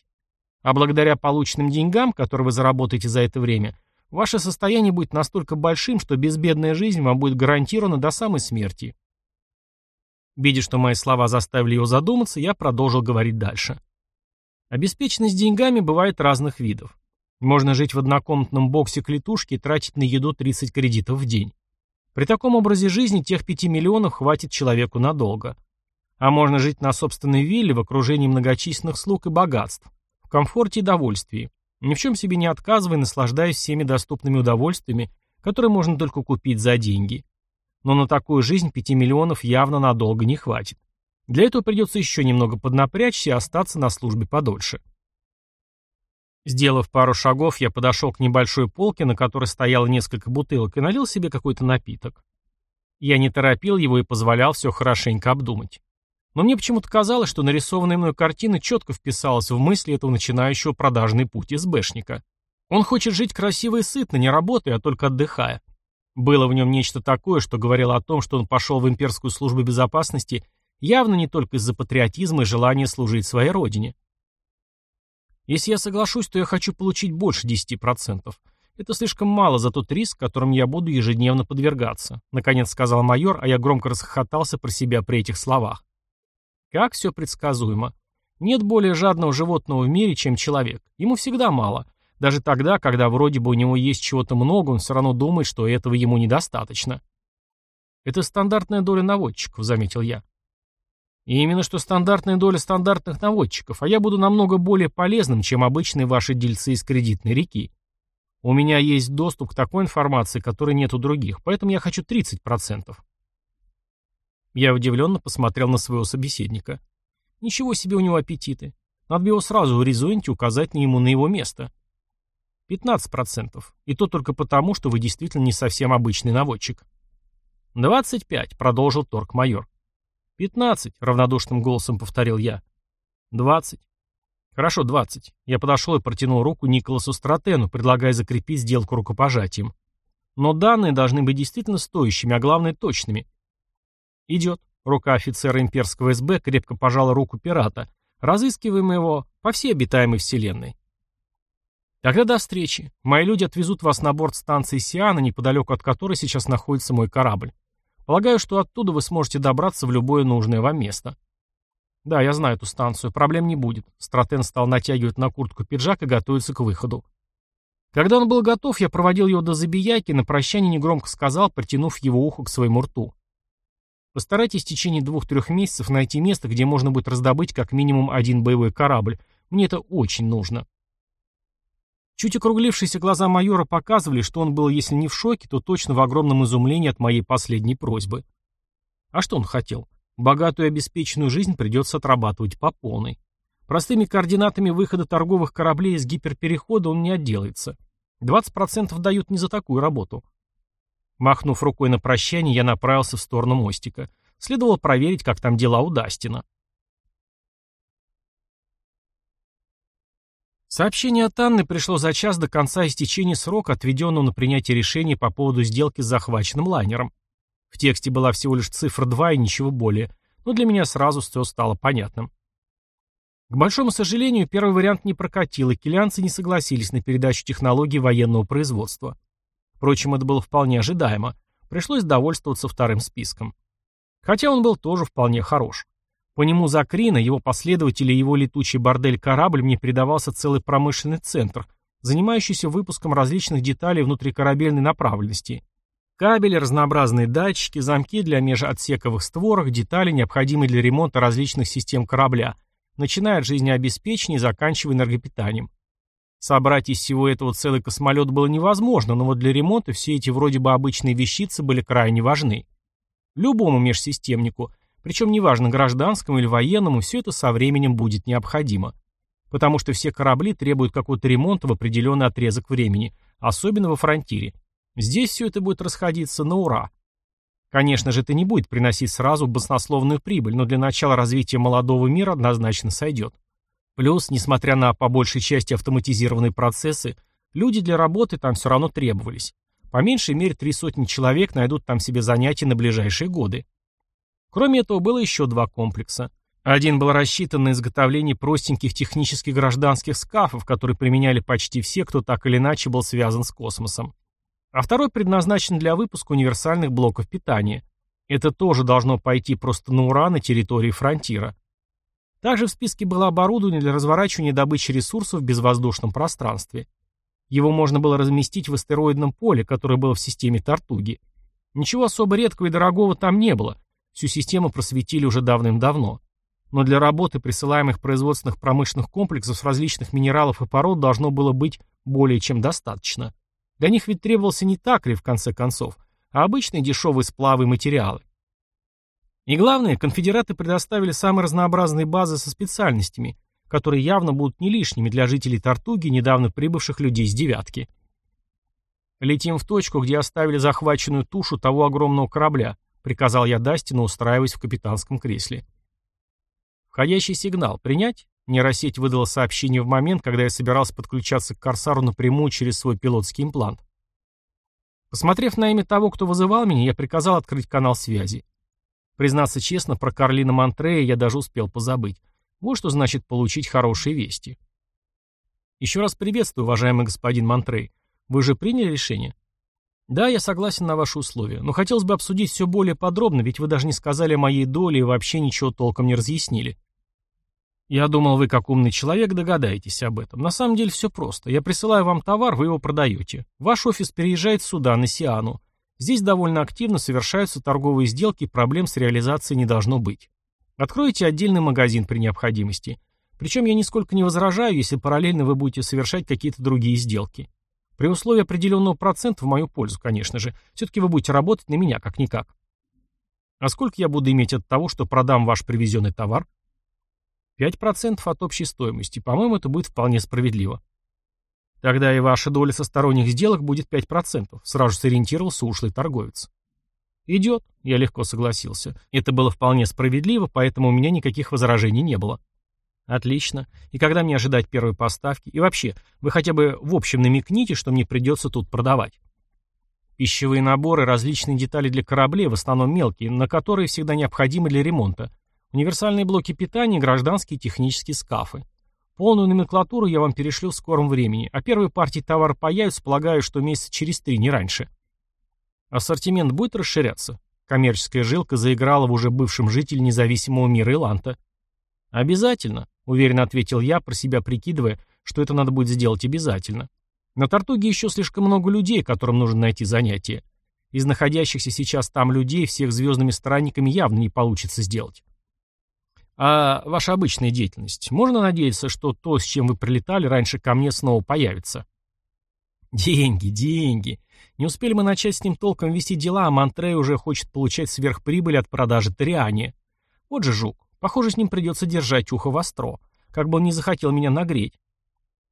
А благодаря полученным деньгам, которые вы заработаете за это время, ваше состояние будет настолько большим, что безбедная жизнь вам будет гарантирована до самой смерти. Видя, что мои слова заставили его задуматься, я продолжил говорить дальше. Обеспеченность деньгами бывает разных видов. Можно жить в однокомнатном боксе клетушки и тратить на еду 30 кредитов в день. При таком образе жизни тех 5 миллионов хватит человеку надолго. А можно жить на собственной вилле в окружении многочисленных слуг и богатств, в комфорте и довольствии, ни в чем себе не отказывая, наслаждаясь всеми доступными удовольствиями, которые можно только купить за деньги. Но на такую жизнь 5 миллионов явно надолго не хватит. Для этого придется еще немного поднапрячься и остаться на службе подольше. Сделав пару шагов, я подошел к небольшой полке, на которой стояло несколько бутылок, и налил себе какой-то напиток. Я не торопил его и позволял все хорошенько обдумать. Но мне почему-то казалось, что нарисованная мной картина четко вписалась в мысли этого начинающего продажный путь СБшника. Он хочет жить красиво и сытно, не работая, а только отдыхая. Было в нем нечто такое, что говорило о том, что он пошел в имперскую службу безопасности явно не только из-за патриотизма и желания служить своей родине. Если я соглашусь, то я хочу получить больше 10%. Это слишком мало за тот риск, которым я буду ежедневно подвергаться», — наконец сказал майор, а я громко расхохотался про себя при этих словах. Как все предсказуемо. Нет более жадного животного в мире, чем человек. Ему всегда мало. Даже тогда, когда вроде бы у него есть чего-то много, он все равно думает, что этого ему недостаточно. «Это стандартная доля наводчиков», — заметил я. И именно что стандартная доля стандартных наводчиков, а я буду намного более полезным, чем обычные ваши дельцы из кредитной реки. У меня есть доступ к такой информации, которой нет у других, поэтому я хочу 30%. Я удивленно посмотрел на своего собеседника. Ничего себе у него аппетиты. Надо бы его сразу в горизонте указать на ему на его место. 15%. И то только потому, что вы действительно не совсем обычный наводчик. 25, продолжил торг-майор. «Пятнадцать», — равнодушным голосом повторил я. «Двадцать». «Хорошо, двадцать». Я подошел и протянул руку Николасу Стратену, предлагая закрепить сделку рукопожатием. Но данные должны быть действительно стоящими, а главное точными. «Идет». Рука офицера имперского СБ крепко пожала руку пирата, разыскиваем его по всей обитаемой вселенной. Тогда до встречи. Мои люди отвезут вас на борт станции Сиана, неподалеку от которой сейчас находится мой корабль. Полагаю, что оттуда вы сможете добраться в любое нужное вам место. Да, я знаю эту станцию, проблем не будет. Стратен стал натягивать на куртку пиджак и готовиться к выходу. Когда он был готов, я проводил его до забияки и на прощание негромко сказал, притянув его ухо к своему рту. Постарайтесь в течение двух-трех месяцев найти место, где можно будет раздобыть как минимум один боевой корабль. Мне это очень нужно. Чуть округлившиеся глаза майора показывали, что он был, если не в шоке, то точно в огромном изумлении от моей последней просьбы. А что он хотел? Богатую и обеспеченную жизнь придется отрабатывать по полной. Простыми координатами выхода торговых кораблей из гиперперехода он не отделается. 20% дают не за такую работу. Махнув рукой на прощание, я направился в сторону мостика. Следовало проверить, как там дела у Дастина. Сообщение от Анны пришло за час до конца истечения срока, отведенного на принятие решения по поводу сделки с захваченным лайнером. В тексте была всего лишь цифра 2 и ничего более, но для меня сразу все стало понятным. К большому сожалению, первый вариант не прокатил, и килианцы не согласились на передачу технологий военного производства. Впрочем, это было вполне ожидаемо. Пришлось довольствоваться вторым списком. Хотя он был тоже вполне хорош. По нему за Крина, его последователи и его летучий бордель-корабль мне передавался целый промышленный центр, занимающийся выпуском различных деталей внутрикорабельной направленности. Кабели, разнообразные датчики, замки для межотсековых створок, детали, необходимые для ремонта различных систем корабля, начиная от жизнеобеспечения и заканчивая энергопитанием. Собрать из всего этого целый космолет было невозможно, но вот для ремонта все эти вроде бы обычные вещицы были крайне важны. Любому межсистемнику, причем неважно гражданскому или военному, все это со временем будет необходимо. Потому что все корабли требуют какого-то ремонта в определенный отрезок времени, особенно во фронтире. Здесь все это будет расходиться на ура. Конечно же, это не будет приносить сразу баснословную прибыль, но для начала развития молодого мира однозначно сойдет. Плюс, несмотря на по большей части автоматизированные процессы, люди для работы там все равно требовались. По меньшей мере три сотни человек найдут там себе занятия на ближайшие годы. Кроме этого, было еще два комплекса. Один был рассчитан на изготовление простеньких технических гражданских скафов, которые применяли почти все, кто так или иначе был связан с космосом. А второй предназначен для выпуска универсальных блоков питания. Это тоже должно пойти просто на ура на территории фронтира. Также в списке было оборудование для разворачивания добычи ресурсов в безвоздушном пространстве. Его можно было разместить в астероидном поле, которое было в системе Тартуги. Ничего особо редкого и дорогого там не было. Всю систему просветили уже давным-давно. Но для работы присылаемых производственных промышленных комплексов с различных минералов и пород должно было быть более чем достаточно. Для них ведь требовался не такрий, в конце концов, а обычные дешевые сплавы и материалы. И главное, конфедераты предоставили самые разнообразные базы со специальностями, которые явно будут не лишними для жителей Тартуги, недавно прибывших людей с «девятки». «Летим в точку, где оставили захваченную тушу того огромного корабля», приказал я Дастину, устраиваясь в капитанском кресле. «Входящий сигнал. Принять?» Нейросеть выдала сообщение в момент, когда я собирался подключаться к Корсару напрямую через свой пилотский имплант. Посмотрев на имя того, кто вызывал меня, я приказал открыть канал связи. Признаться честно, про Карлина Монтрея я даже успел позабыть. Вот что значит получить хорошие вести. Еще раз приветствую, уважаемый господин Монтрей. Вы же приняли решение? Да, я согласен на ваши условия, но хотелось бы обсудить все более подробно, ведь вы даже не сказали о моей доле и вообще ничего толком не разъяснили. Я думал, вы как умный человек догадаетесь об этом. На самом деле все просто. Я присылаю вам товар, вы его продаете. Ваш офис переезжает сюда, на Сиану. Здесь довольно активно совершаются торговые сделки, проблем с реализацией не должно быть. Откройте отдельный магазин при необходимости. Причем я нисколько не возражаю, если параллельно вы будете совершать какие-то другие сделки. При условии определенного процента в мою пользу, конечно же. Все-таки вы будете работать на меня, как-никак. А сколько я буду иметь от того, что продам ваш привезенный товар? 5% от общей стоимости. По-моему, это будет вполне справедливо. Тогда и ваша доля со сторонних сделок будет 5%, сразу сориентировался ушлый торговец. Идет, я легко согласился. Это было вполне справедливо, поэтому у меня никаких возражений не было. Отлично. И когда мне ожидать первой поставки? И вообще, вы хотя бы в общем намекните, что мне придется тут продавать. Пищевые наборы, различные детали для кораблей, в основном мелкие, на которые всегда необходимы для ремонта. Универсальные блоки питания, гражданские технические скафы. Полную номенклатуру я вам перешлю в скором времени, а первые партии товара появятся, полагаю, что месяца через три, не раньше. Ассортимент будет расширяться? Коммерческая жилка заиграла в уже бывшем жителе независимого мира Иланта. Обязательно, уверенно ответил я, про себя прикидывая, что это надо будет сделать обязательно. На Тартуге еще слишком много людей, которым нужно найти занятие. Из находящихся сейчас там людей всех звездными странниками явно не получится сделать. А ваша обычная деятельность? Можно надеяться, что то, с чем вы прилетали, раньше ко мне снова появится? Деньги, деньги. Не успели мы начать с ним толком вести дела, а Монтрей уже хочет получать сверхприбыль от продажи Ториане. Вот же жук. Похоже, с ним придется держать ухо востро. Как бы он не захотел меня нагреть.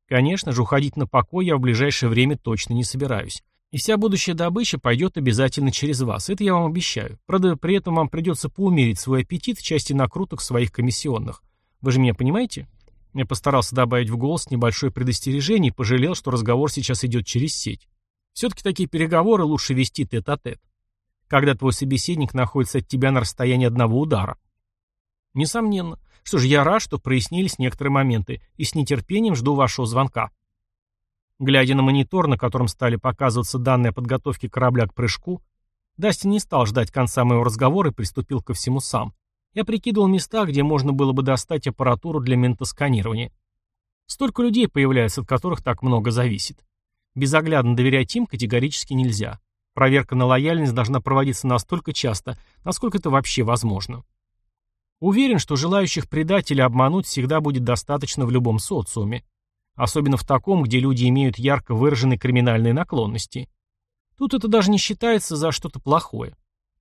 Конечно же, уходить на покой я в ближайшее время точно не собираюсь. И вся будущая добыча пойдет обязательно через вас, это я вам обещаю. Правда, при этом вам придется поумерить свой аппетит в части накруток своих комиссионных. Вы же меня понимаете? Я постарался добавить в голос небольшое предостережение и пожалел, что разговор сейчас идет через сеть. Все-таки такие переговоры лучше вести тет-а-тет. -тет. Когда твой собеседник находится от тебя на расстоянии одного удара. Несомненно. Что ж, я рад, что прояснились некоторые моменты, и с нетерпением жду вашего звонка. Глядя на монитор, на котором стали показываться данные о подготовке корабля к прыжку, Дастин не стал ждать конца моего разговора и приступил ко всему сам. Я прикидывал места, где можно было бы достать аппаратуру для ментосканирования. Столько людей появляется, от которых так много зависит. Безоглядно доверять им категорически нельзя. Проверка на лояльность должна проводиться настолько часто, насколько это вообще возможно. Уверен, что желающих предать или обмануть всегда будет достаточно в любом социуме. Особенно в таком, где люди имеют ярко выраженные криминальные наклонности. Тут это даже не считается за что-то плохое.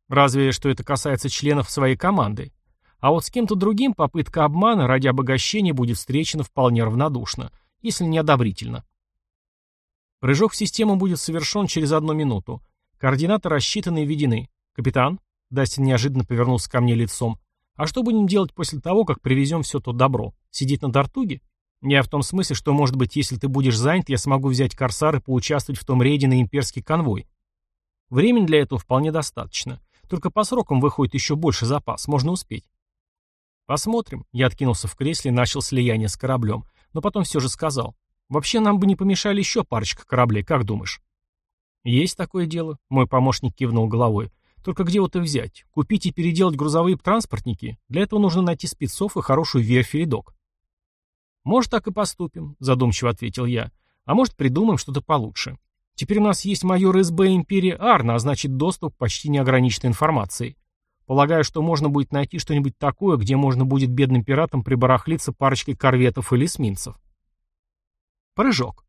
Разве что это касается членов своей команды. А вот с кем-то другим попытка обмана ради обогащения будет встречена вполне равнодушно, если не одобрительно. Прыжок в систему будет совершен через одну минуту. Координаты рассчитаны и введены. Капитан, Дастин неожиданно повернулся ко мне лицом. А что будем делать после того, как привезем все то добро? Сидеть на Дартуге? Я в том смысле, что, может быть, если ты будешь занят, я смогу взять корсар и поучаствовать в том рейде на имперский конвой. Времени для этого вполне достаточно. Только по срокам выходит еще больше запас, можно успеть. Посмотрим. Я откинулся в кресле и начал слияние с кораблем. Но потом все же сказал. Вообще нам бы не помешали еще парочка кораблей, как думаешь? Есть такое дело. Мой помощник кивнул головой. Только где вот их взять? Купить и переделать грузовые транспортники? Для этого нужно найти спецов и хорошую верфь или док. Может, так и поступим, задумчиво ответил я. А может, придумаем что-то получше. Теперь у нас есть майор СБ Империи Арна, а значит доступ к почти неограниченной информации. Полагаю, что можно будет найти что-нибудь такое, где можно будет бедным пиратам прибарахлиться парочкой корветов или эсминцев. Прыжок.